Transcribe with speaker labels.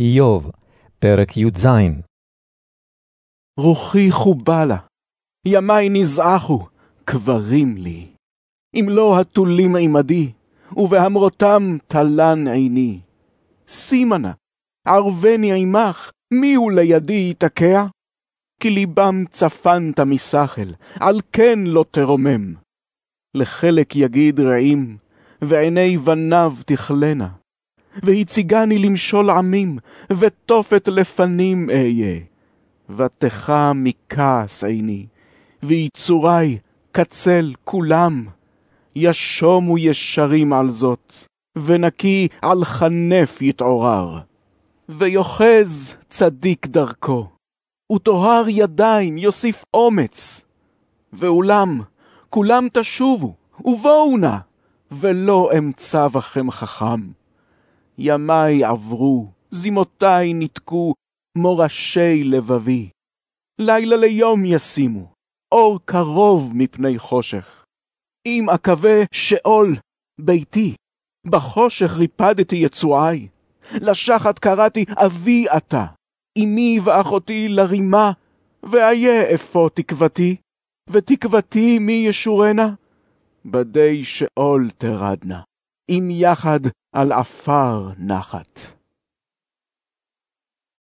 Speaker 1: איוב, פרק י"ז
Speaker 2: רוחי חובה לה, ימי נזעחו, קברים לי. אם לא התולים עמדי, ובהמרותם תלן עיני. שימה נא, ערבני עמך, מי הוא לידי ייתקע? כי ליבם צפנת משכל, על כן לא תרומם. לחלק יגיד רעים, ועיני בניו תכלנה. והציגני למשול עמים, ותופת לפנים אהיה. ותכה מכעס עיני, ויצורי קצל כולם. ישומו ישרים על זאת, ונקי על חנף יתעורר. ויוחז צדיק דרכו, וטוהר ידיים יוסיף אומץ. ואולם, כולם תשובו, ובואו נא, ולא אמצא בכם חכם. ימי עברו, זימותי ניתקו, מורשי לבבי. לילה ליום ישימו, אור קרוב מפני חושך. אם אקווה שאול ביתי, בחושך ריפדתי יצועי. לשחת קראתי אבי אתה, אמי ואחותי לרימה, ואיה אפוא תקוותי, ותקוותי מי ישורנה? בדי שאול תרדנה, אם יחד על עפר נחת.